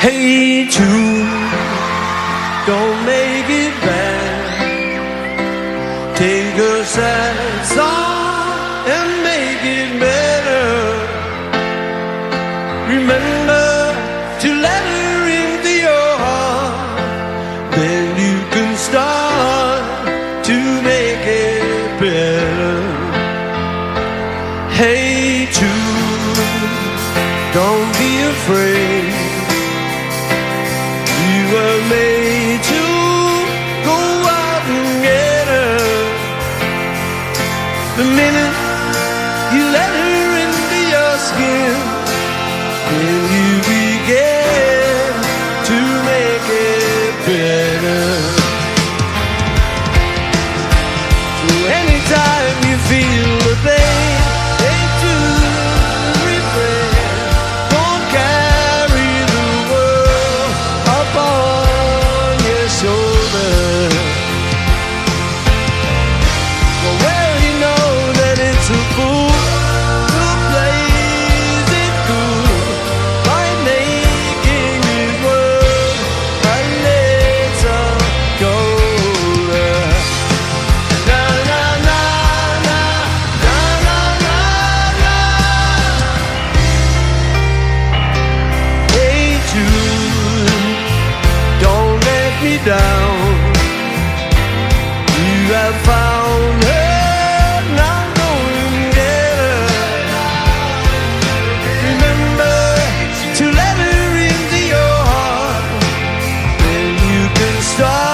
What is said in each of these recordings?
Hey Jude star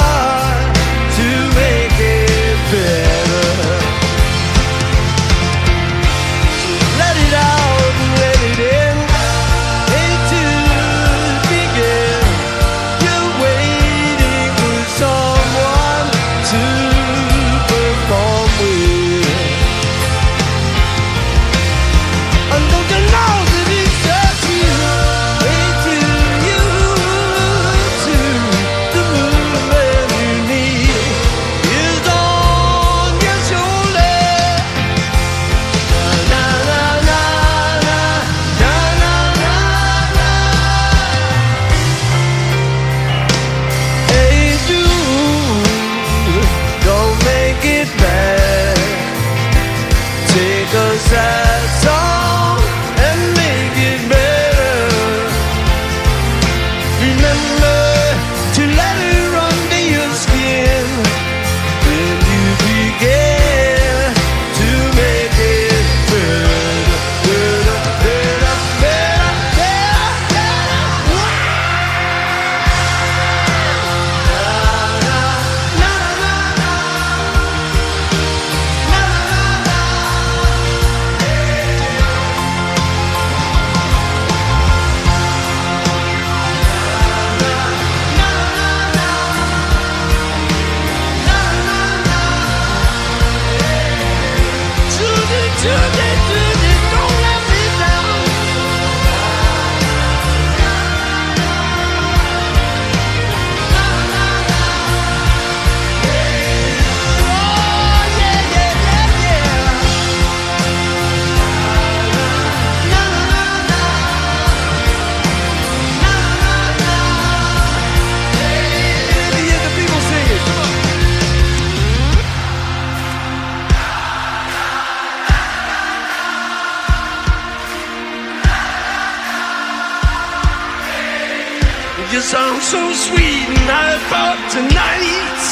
You sound so sweet, and I thought tonight.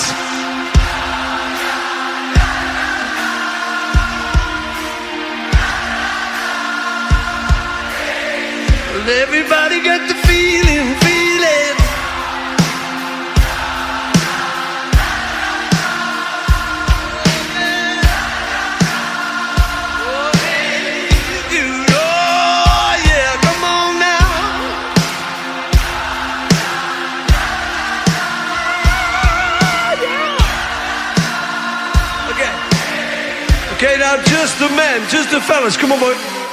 Well, everybody got the feeling. just the men, just the fellas. Come on, boy.